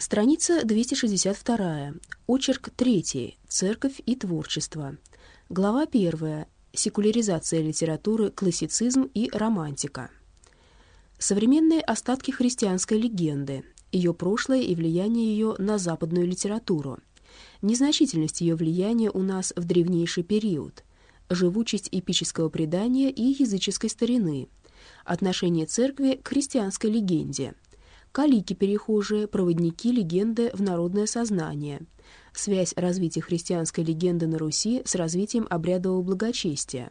Страница 262. Очерк 3. Церковь и творчество. Глава 1. Секуляризация литературы, классицизм и романтика. Современные остатки христианской легенды, ее прошлое и влияние ее на западную литературу. Незначительность ее влияния у нас в древнейший период. Живучесть эпического предания и языческой старины. Отношение церкви к христианской легенде – калики-перехожие, проводники легенды в народное сознание, связь развития христианской легенды на Руси с развитием обрядового благочестия,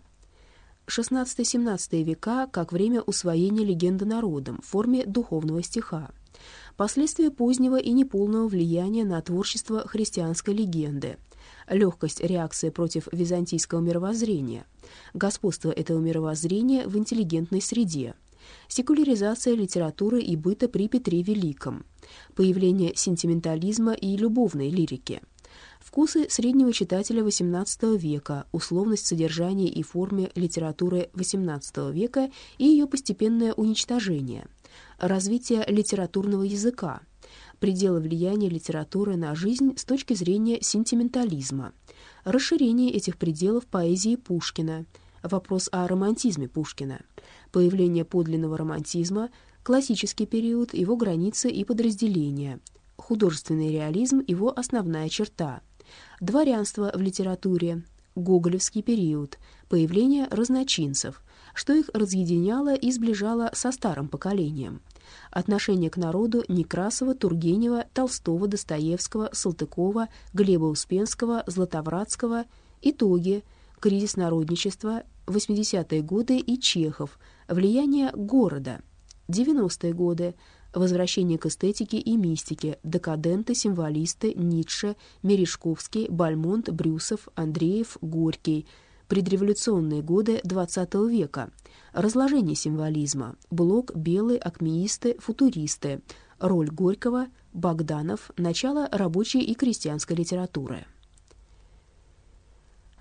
XVI-XVII века как время усвоения легенды народом в форме духовного стиха, последствия позднего и неполного влияния на творчество христианской легенды, легкость реакции против византийского мировоззрения, господство этого мировоззрения в интеллигентной среде – секуляризация литературы и быта при Петре Великом, появление сентиментализма и любовной лирики, вкусы среднего читателя XVIII века, условность содержания и форме литературы XVIII века и ее постепенное уничтожение, развитие литературного языка, пределы влияния литературы на жизнь с точки зрения сентиментализма, расширение этих пределов поэзии Пушкина, вопрос о романтизме Пушкина, появление подлинного романтизма, классический период, его границы и подразделения, художественный реализм, его основная черта, дворянство в литературе, гоголевский период, появление разночинцев, что их разъединяло и сближало со старым поколением, отношение к народу Некрасова, Тургенева, Толстого, Достоевского, Салтыкова, Глеба Успенского, Златовратского, итоги, кризис народничества, 80-е годы и Чехов, влияние города, 90-е годы, возвращение к эстетике и мистике, декаденты, символисты, Ницше, Мережковский, Бальмонт, Брюсов, Андреев, Горький, предреволюционные годы XX века, разложение символизма, блок белые, акмеисты, футуристы, роль Горького, Богданов, начало рабочей и крестьянской литературы.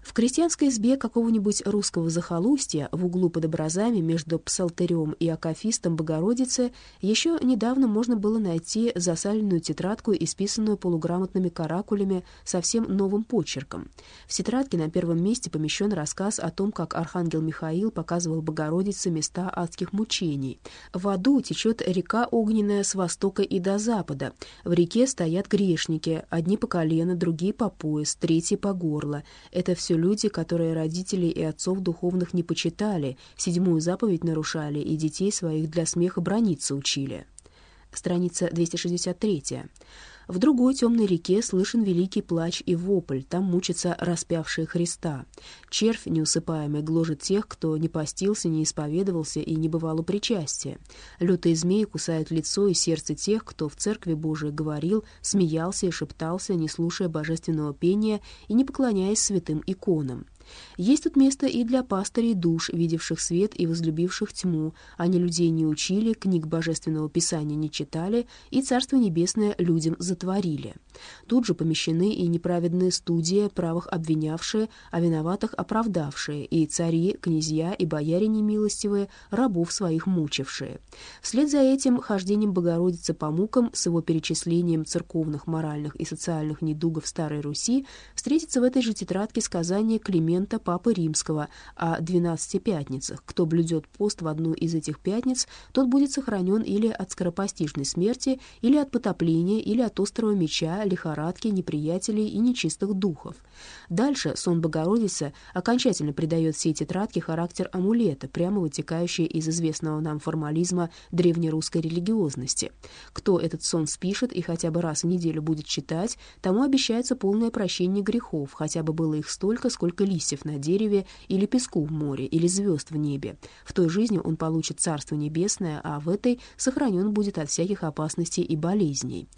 В крестьянской избе какого-нибудь русского захолустья в углу под образами между псалтырем и акафистом Богородицы еще недавно можно было найти засаленную тетрадку, исписанную полуграмотными каракулями совсем новым почерком. В тетрадке на первом месте помещен рассказ о том, как архангел Михаил показывал Богородице места адских мучений. В аду течет река огненная с востока и до запада. В реке стоят грешники, одни по колено, другие по пояс, третьи по горло. Это все люди, которые родителей и отцов духовных не почитали, седьмую заповедь нарушали и детей своих для смеха брониться учили. Страница 263. В другой темной реке слышен великий плач и вопль, там мучатся распявшие Христа. Червь неусыпаемый гложет тех, кто не постился, не исповедовался и не бывал у причастия. Лютые змеи кусают лицо и сердце тех, кто в Церкви Божией говорил, смеялся и шептался, не слушая божественного пения и не поклоняясь святым иконам. Есть тут место и для пастырей душ, видевших свет и возлюбивших тьму. Они людей не учили, книг Божественного Писания не читали, и Царство Небесное людям затворили. Тут же помещены и неправедные студии, правых обвинявшие, а виноватых оправдавшие, и цари, князья и бояре немилостивые, рабов своих мучившие. Вслед за этим хождением Богородицы по мукам с его перечислением церковных, моральных и социальных недугов Старой Руси встретится в этой же тетрадке сказание Климента документа Папы Римского о двенадцати пятницах. Кто блюдет пост в одну из этих пятниц, тот будет сохранен или от скоропостижной смерти, или от потопления, или от острого меча, лихорадки, неприятелей и нечистых духов. Дальше сон Богородицы окончательно придает всей тетрадке характер амулета, прямо вытекающий из известного нам формализма древнерусской религиозности. Кто этот сон спишет и хотя бы раз в неделю будет читать, тому обещается полное прощение грехов, хотя бы было их столько, сколько листьев листьев на дереве или песку в море или звезд в небе. В той жизни он получит Царство Небесное, а в этой сохранен будет от всяких опасностей и болезней.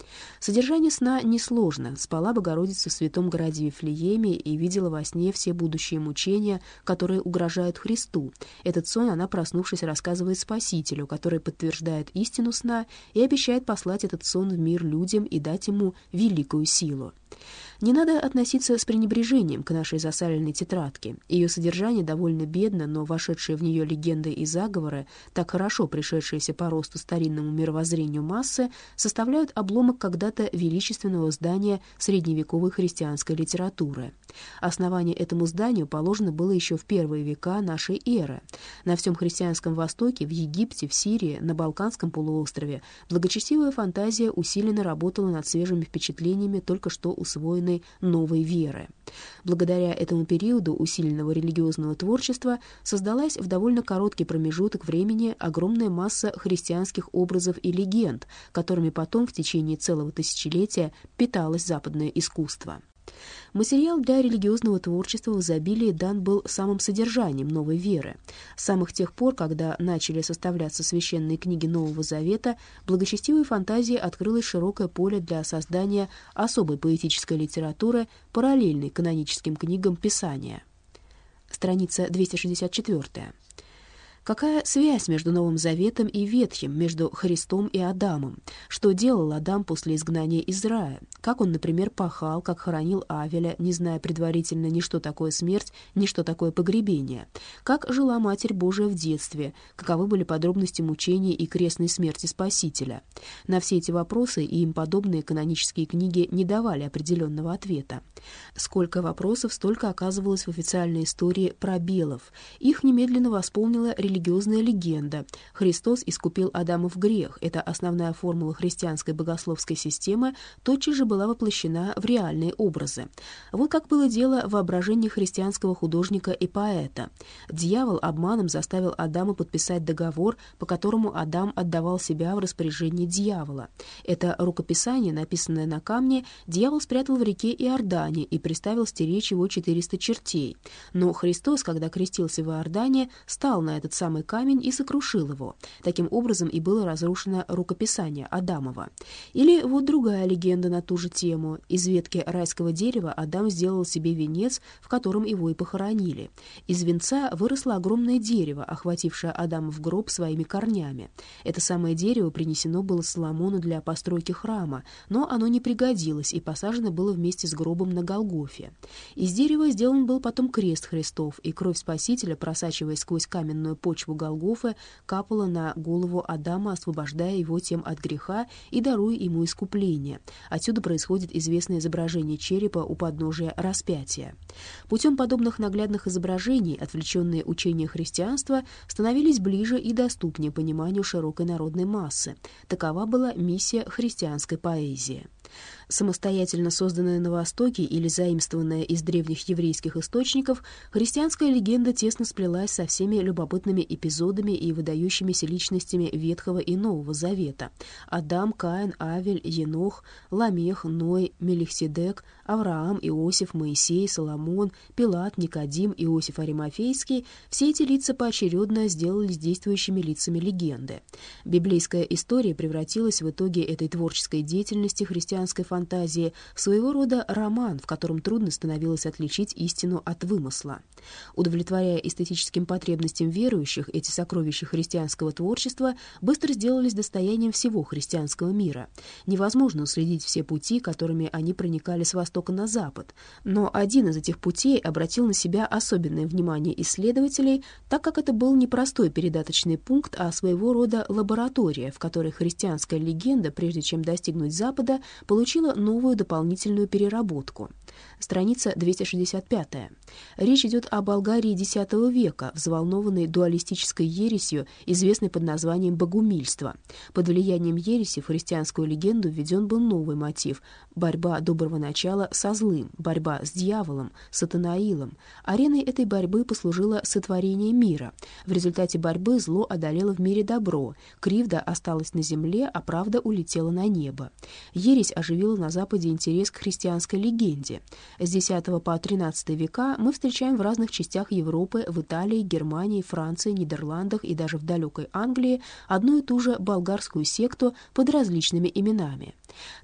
Содержание сна несложно. Спала Богородица в святом городе Вифлееме и видела во сне все будущие мучения, которые угрожают Христу. Этот сон она, проснувшись, рассказывает Спасителю, который подтверждает истину сна и обещает послать этот сон в мир людям и дать ему великую силу. Не надо относиться с пренебрежением к нашей засаленной тетрадке. Ее содержание довольно бедно, но вошедшие в нее легенды и заговоры, так хорошо пришедшиеся по росту старинному мировоззрению массы, составляют обломок когда-то величественного здания средневековой христианской литературы. Основание этому зданию положено было еще в первые века нашей эры. На всем христианском Востоке, в Египте, в Сирии, на Балканском полуострове благочестивая фантазия усиленно работала над свежими впечатлениями только что усвоенной новой веры. Благодаря этому периоду усиленного религиозного творчества создалась в довольно короткий промежуток времени огромная масса христианских образов и легенд, которыми потом в течение целого тысячелетия питалось западное искусство. Материал для религиозного творчества в изобилии дан был самым содержанием новой веры. С самых тех пор, когда начали составляться священные книги Нового Завета, благочестивой фантазии открылось широкое поле для создания особой поэтической литературы, параллельной каноническим книгам Писания. Страница 264. Какая связь между Новым Заветом и Ветхим, между Христом и Адамом? Что делал Адам после изгнания из рая? Как он, например, пахал, как хоронил Авеля, не зная предварительно ни что такое смерть, ни что такое погребение? Как жила Матерь Божия в детстве? Каковы были подробности мучений и крестной смерти Спасителя? На все эти вопросы и им подобные канонические книги не давали определенного ответа. Сколько вопросов, столько оказывалось в официальной истории пробелов. Их немедленно восполнила религиозная легенда. Христос искупил Адамов грех. Это основная формула христианской богословской системы, тотчас же была воплощена в реальные образы. Вот как было дело в воображении христианского художника и поэта. Дьявол обманом заставил Адама подписать договор, по которому Адам отдавал себя в распоряжение дьявола. Это рукописание, написанное на камне, дьявол спрятал в реке Иордане и приставил стеречь его 400 чертей. Но Христос, когда крестился в Иордане, стал на этот самый камень и сокрушил его. Таким образом и было разрушено рукописание Адамова. Или вот другая легенда на ту же тему. Из ветки райского дерева Адам сделал себе венец, в котором его и похоронили. Из венца выросло огромное дерево, охватившее Адама в гроб своими корнями. Это самое дерево принесено было Соломону для постройки храма, но оно не пригодилось и посажено было вместе с гробом на Голгофе. Из дерева сделан был потом крест Христов, и кровь Спасителя, просачиваясь сквозь каменную почву Голгофы капала на голову Адама, освобождая его тем от греха и даруя ему искупление. Отсюда происходит известное изображение черепа у подножия распятия. Путем подобных наглядных изображений отвлеченные учения христианства становились ближе и доступнее пониманию широкой народной массы. Такова была миссия христианской поэзии самостоятельно созданная на Востоке или заимствованная из древних еврейских источников, христианская легенда тесно сплелась со всеми любопытными эпизодами и выдающимися личностями Ветхого и Нового Завета. Адам, Каин, Авель, Енох, Ламех, Ной, Мелихседек, Авраам, Иосиф, Моисей, Соломон, Пилат, Никодим, Иосиф Аримафейский — все эти лица поочередно сделались действующими лицами легенды. Библейская история превратилась в итоге этой творческой деятельности христианской фантазии фантазии, своего рода роман, в котором трудно становилось отличить истину от вымысла. Удовлетворяя эстетическим потребностям верующих, эти сокровища христианского творчества быстро сделались достоянием всего христианского мира. Невозможно уследить все пути, которыми они проникали с востока на запад, но один из этих путей обратил на себя особенное внимание исследователей, так как это был не простой передаточный пункт, а своего рода лаборатория, в которой христианская легенда, прежде чем достигнуть Запада, получила новую дополнительную переработку. Страница 265. Речь идет о Болгарии X века, взволнованной дуалистической ересью, известной под названием богумильство. Под влиянием ереси в христианскую легенду введен был новый мотив — борьба доброго начала со злым, борьба с дьяволом, сатанаилом. Ареной этой борьбы послужило сотворение мира. В результате борьбы зло одолело в мире добро, кривда осталась на земле, а правда улетела на небо. Ересь оживила на Западе интерес к христианской легенде. С X по XIII века мы встречаем в разных частях Европы, в Италии, Германии, Франции, Нидерландах и даже в далекой Англии одну и ту же болгарскую секту под различными именами.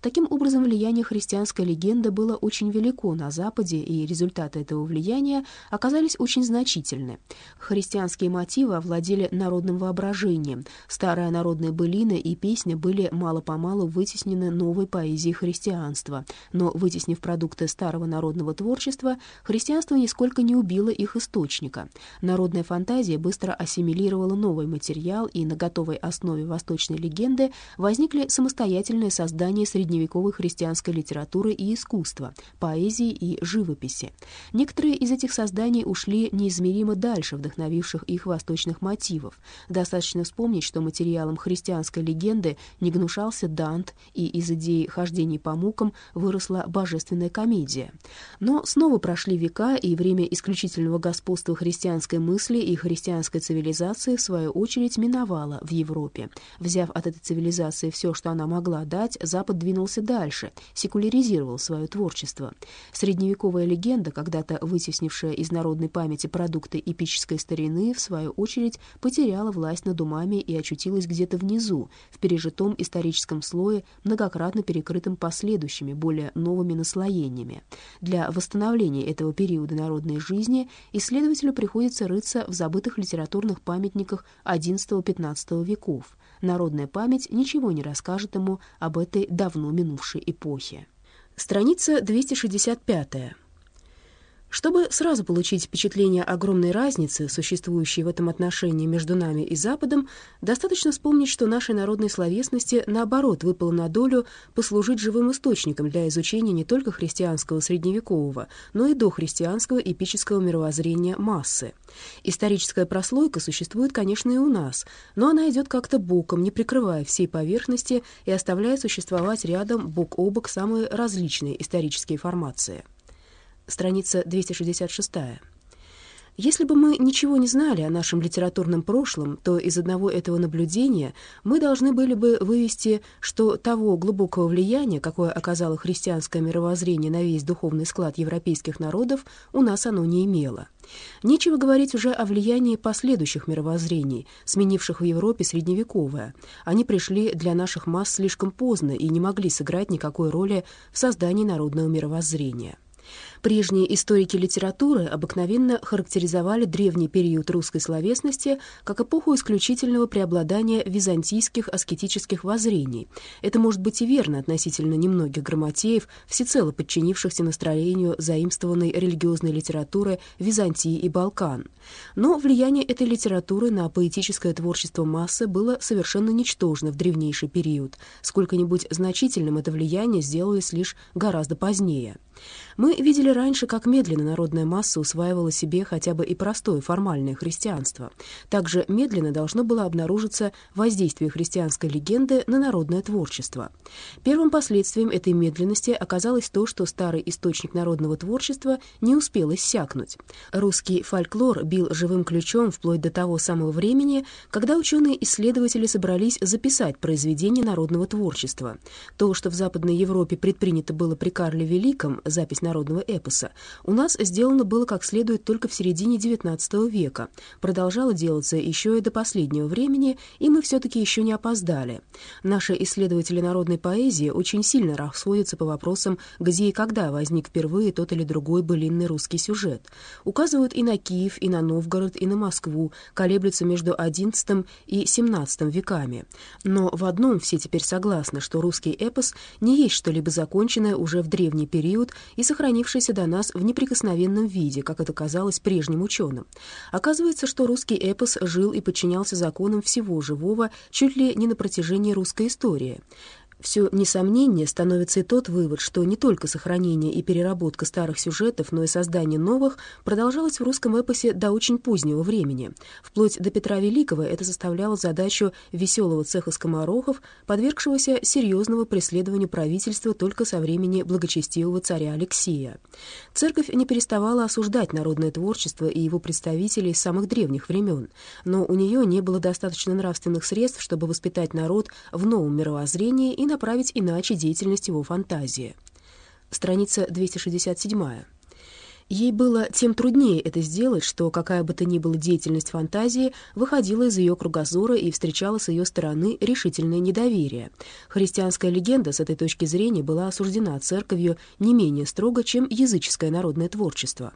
Таким образом, влияние христианской легенды было очень велико на Западе, и результаты этого влияния оказались очень значительны. Христианские мотивы овладели народным воображением. Старая народная былина и песня были мало-помалу вытеснены новой поэзией христианства. Но, вытеснив продукты старого народного творчества, христианство нисколько не убило их источника. Народная фантазия быстро ассимилировала новый материал, и на готовой основе восточной легенды возникли самостоятельные создания средневековой христианской литературы и искусства, поэзии и живописи. Некоторые из этих созданий ушли неизмеримо дальше вдохновивших их восточных мотивов. Достаточно вспомнить, что материалом христианской легенды не гнушался Дант, и из идеи хождений по мукам выросла божественная комедия. Но снова прошли века, и время исключительного господства христианской мысли и христианской цивилизации, в свою очередь, миновало в Европе. Взяв от этой цивилизации все, что она могла дать, Запад двинулся дальше, секуляризировал свое творчество. Средневековая легенда, когда-то вытеснившая из народной памяти продукты эпической старины, в свою очередь потеряла власть над умами и очутилась где-то внизу, в пережитом историческом слое, многократно перекрытым последующими, более новыми наслоениями. Для восстановления этого периода народной жизни исследователю приходится рыться в забытых литературных памятниках XI-XV веков. Народная память ничего не расскажет ему об этой давно минувшей эпохе. Страница 265. Чтобы сразу получить впечатление огромной разницы, существующей в этом отношении между нами и Западом, достаточно вспомнить, что нашей народной словесности, наоборот, выпало на долю послужить живым источником для изучения не только христианского средневекового, но и дохристианского эпического мировоззрения массы. Историческая прослойка существует, конечно, и у нас, но она идет как-то боком, не прикрывая всей поверхности и оставляя существовать рядом бок о бок самые различные исторические формации страница 266. Если бы мы ничего не знали о нашем литературном прошлом, то из одного этого наблюдения мы должны были бы вывести, что того глубокого влияния, какое оказало христианское мировоззрение на весь духовный склад европейских народов, у нас оно не имело. Нечего говорить уже о влиянии последующих мировоззрений, сменивших в Европе средневековое. Они пришли для наших масс слишком поздно и не могли сыграть никакой роли в создании народного мировоззрения. Прежние историки литературы обыкновенно характеризовали древний период русской словесности как эпоху исключительного преобладания византийских аскетических воззрений. Это может быть и верно относительно немногих грамотеев, всецело подчинившихся настроению заимствованной религиозной литературы Византии и Балкан. Но влияние этой литературы на поэтическое творчество массы было совершенно ничтожно в древнейший период. Сколько-нибудь значительным это влияние сделалось лишь гораздо позднее. Мы видели раньше, как медленно народная масса усваивала себе хотя бы и простое формальное христианство. Также медленно должно было обнаружиться воздействие христианской легенды на народное творчество. Первым последствием этой медленности оказалось то, что старый источник народного творчества не успел иссякнуть. Русский фольклор бил живым ключом вплоть до того самого времени, когда ученые-исследователи собрались записать произведения народного творчества. То, что в Западной Европе предпринято было при Карле Великом, запись народного эпоса, у нас сделано было как следует только в середине XIX века, продолжало делаться еще и до последнего времени, и мы все-таки еще не опоздали. Наши исследователи народной поэзии очень сильно расходятся по вопросам, где и когда возник впервые тот или другой былинный русский сюжет. Указывают и на Киев, и на Новгород, и на Москву, колеблются между XI и XVII веками. Но в одном все теперь согласны, что русский эпос не есть что-либо законченное уже в древний период и сохранившееся до нас в неприкосновенном виде, как это казалось прежним ученым. Оказывается, что русский эпос жил и подчинялся законам всего живого чуть ли не на протяжении русской истории. Все несомнение становится и тот вывод, что не только сохранение и переработка старых сюжетов, но и создание новых продолжалось в русском эпосе до очень позднего времени. Вплоть до Петра Великого это составляло задачу веселого цеха скоморохов, подвергшегося серьезного преследованию правительства только со времени благочестивого царя Алексея. Церковь не переставала осуждать народное творчество и его представителей с самых древних времен, но у нее не было достаточно нравственных средств, чтобы воспитать народ в новом мировоззрении и направить иначе деятельность его фантазии. Страница 267. Ей было тем труднее это сделать, что какая бы то ни была деятельность фантазии выходила из ее кругозора и встречала с ее стороны решительное недоверие. Христианская легенда с этой точки зрения была осуждена церковью не менее строго, чем языческое народное творчество.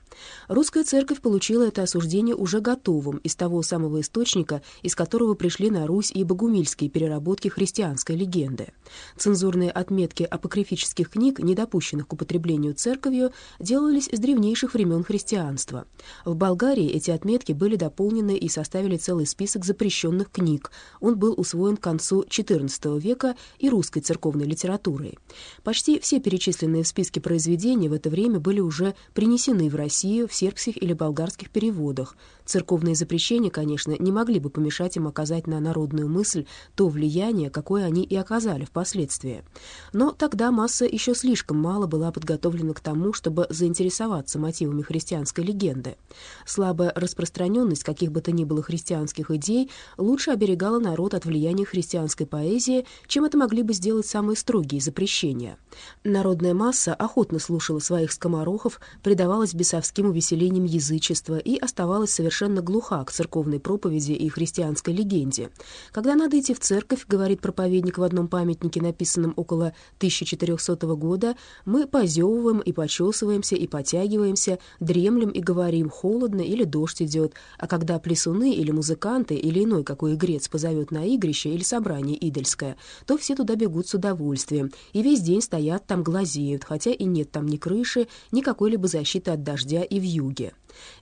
Русская церковь получила это осуждение уже готовым из того самого источника, из которого пришли на Русь и богумильские переработки христианской легенды. Цензурные отметки апокрифических книг, не допущенных к употреблению церковью, делались с древнейших древнейших времен христианства. В Болгарии эти отметки были дополнены и составили целый список запрещенных книг. Он был усвоен к концу XIV века и русской церковной литературой. Почти все перечисленные в списке произведения в это время были уже принесены в Россию в сербских или болгарских переводах. Церковные запрещения, конечно, не могли бы помешать им оказать на народную мысль то влияние, какое они и оказали впоследствии. Но тогда масса еще слишком мало была подготовлена к тому, чтобы заинтересоваться мотивами христианской легенды. Слабая распространенность каких бы то ни было христианских идей лучше оберегала народ от влияния христианской поэзии, чем это могли бы сделать самые строгие запрещения. Народная масса охотно слушала своих скоморохов, предавалась бесовским увеселениям язычества и оставалась совершенно глуха к церковной проповеди и христианской легенде. Когда надо идти в церковь, говорит проповедник в одном памятнике, написанном около 1400 года, мы позевываем и почесываемся и потягиваемся, ложимся, дремлем и говорим, холодно или дождь идет, а когда плесуны или музыканты или иной какой игрец позовет на игрище или собрание идольское, то все туда бегут с удовольствием, и весь день стоят там глазеют, хотя и нет там ни крыши, ни какой-либо защиты от дождя и вьюги.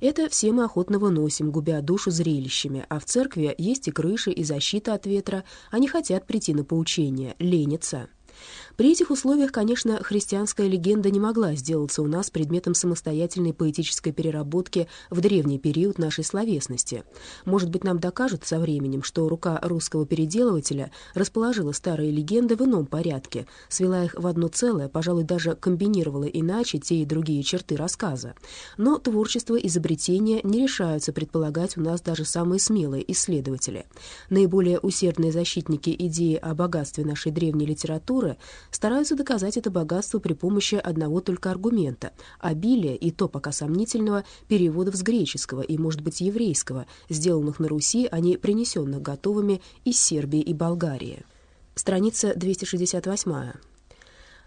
Это все мы охотно выносим, губя душу зрелищами, а в церкви есть и крыши, и защита от ветра, они хотят прийти на поучение, ленятся. При этих условиях, конечно, христианская легенда не могла сделаться у нас предметом самостоятельной поэтической переработки в древний период нашей словесности. Может быть, нам докажут со временем, что рука русского переделывателя расположила старые легенды в ином порядке, свела их в одно целое, пожалуй, даже комбинировала иначе те и другие черты рассказа. Но творчество изобретения не решаются предполагать у нас даже самые смелые исследователи. Наиболее усердные защитники идеи о богатстве нашей древней литературы стараются доказать это богатство при помощи одного только аргумента — обилия, и то пока сомнительного, переводов с греческого и, может быть, еврейского, сделанных на Руси, а не принесенных готовыми из Сербии и Болгарии. Страница 268.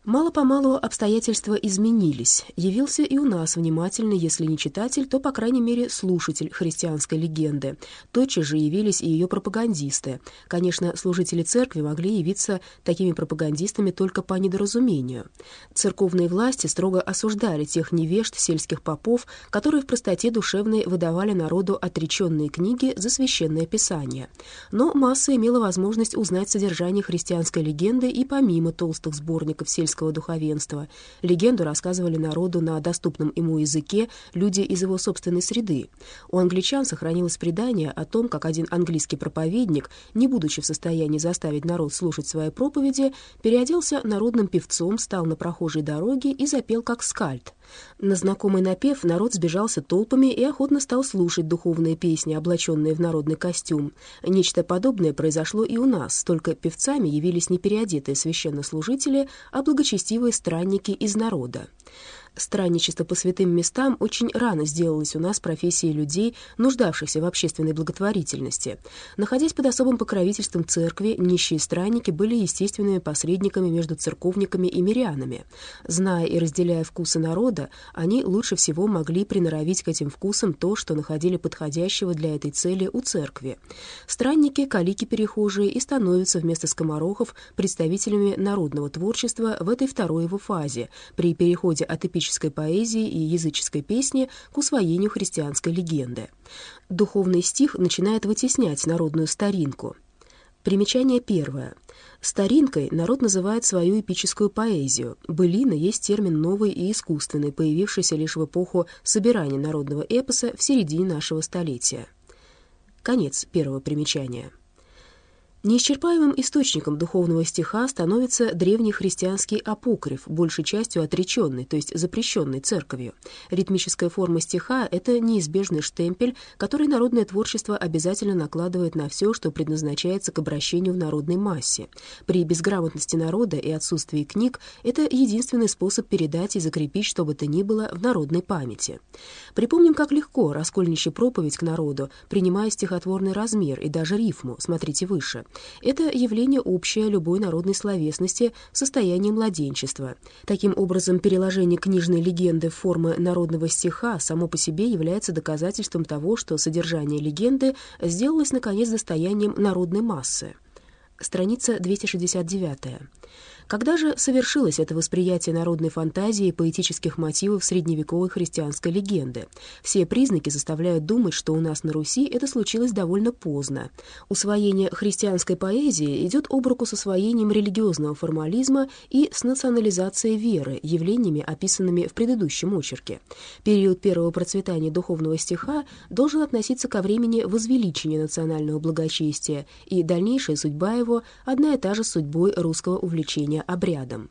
Мало-помалу обстоятельства изменились. Явился и у нас внимательный, если не читатель, то, по крайней мере, слушатель христианской легенды. Тотчас же явились и ее пропагандисты. Конечно, служители церкви могли явиться такими пропагандистами только по недоразумению. Церковные власти строго осуждали тех невежд сельских попов, которые в простоте душевной выдавали народу отреченные книги за священное писание. Но масса имела возможность узнать содержание христианской легенды и помимо толстых сборников сельских сельского духовенства. Легенду рассказывали народу на доступном ему языке люди из его собственной среды. У англичан сохранилось предание о том, как один английский проповедник, не будучи в состоянии заставить народ слушать свои проповеди, переоделся народным певцом, стал на прохожей дороге и запел как скальд. На знакомый напев народ сбежался толпами и охотно стал слушать духовные песни, облаченные в народный костюм. Нечто подобное произошло и у нас, только певцами явились не переодетые священнослужители, а благочестивые странники из народа. Странничество по святым местам очень рано сделалось у нас профессией людей, нуждавшихся в общественной благотворительности. Находясь под особым покровительством церкви, нищие странники были естественными посредниками между церковниками и мирянами. Зная и разделяя вкусы народа, они лучше всего могли приноровить к этим вкусам то, что находили подходящего для этой цели у церкви. Странники, калики-перехожие и становятся вместо скоморохов представителями народного творчества в этой второй его фазе, при переходе от эпического эпической поэзии и языческой песни к усвоению христианской легенды. Духовный стих начинает вытеснять народную старинку. Примечание первое. Старинкой народ называет свою эпическую поэзию. Былина есть термин новый и искусственный, появившийся лишь в эпоху собирания народного эпоса в середине нашего столетия. Конец первого примечания. Неисчерпаемым источником духовного стиха становится древний христианский апокриф, большей частью отреченный, то есть запрещенный церковью. Ритмическая форма стиха — это неизбежный штемпель, который народное творчество обязательно накладывает на все, что предназначается к обращению в народной массе. При безграмотности народа и отсутствии книг это единственный способ передать и закрепить что бы то ни было в народной памяти. Припомним, как легко раскольничья проповедь к народу, принимая стихотворный размер и даже рифму, смотрите выше. Это явление общее любой народной словесности в состоянии младенчества. Таким образом, переложение книжной легенды в формы народного стиха само по себе является доказательством того, что содержание легенды сделалось, наконец, достоянием народной массы. Страница 269. Когда же совершилось это восприятие народной фантазии и поэтических мотивов средневековой христианской легенды? Все признаки заставляют думать, что у нас на Руси это случилось довольно поздно. Усвоение христианской поэзии идет об руку с освоением религиозного формализма и с национализацией веры, явлениями, описанными в предыдущем очерке. Период первого процветания духовного стиха должен относиться ко времени возвеличения национального благочестия, и дальнейшая судьба его одна и та же с судьбой русского увлечения обрядом.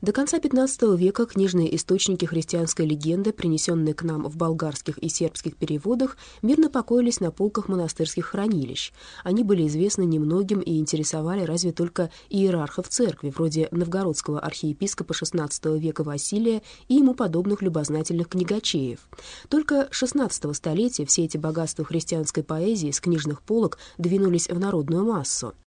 До конца XV века книжные источники христианской легенды, принесенные к нам в болгарских и сербских переводах, мирно покоились на полках монастырских хранилищ. Они были известны немногим и интересовали разве только иерархов церкви, вроде новгородского архиепископа XVI века Василия и ему подобных любознательных книгачеев. Только XVI столетия все эти богатства христианской поэзии с книжных полок двинулись в народную массу.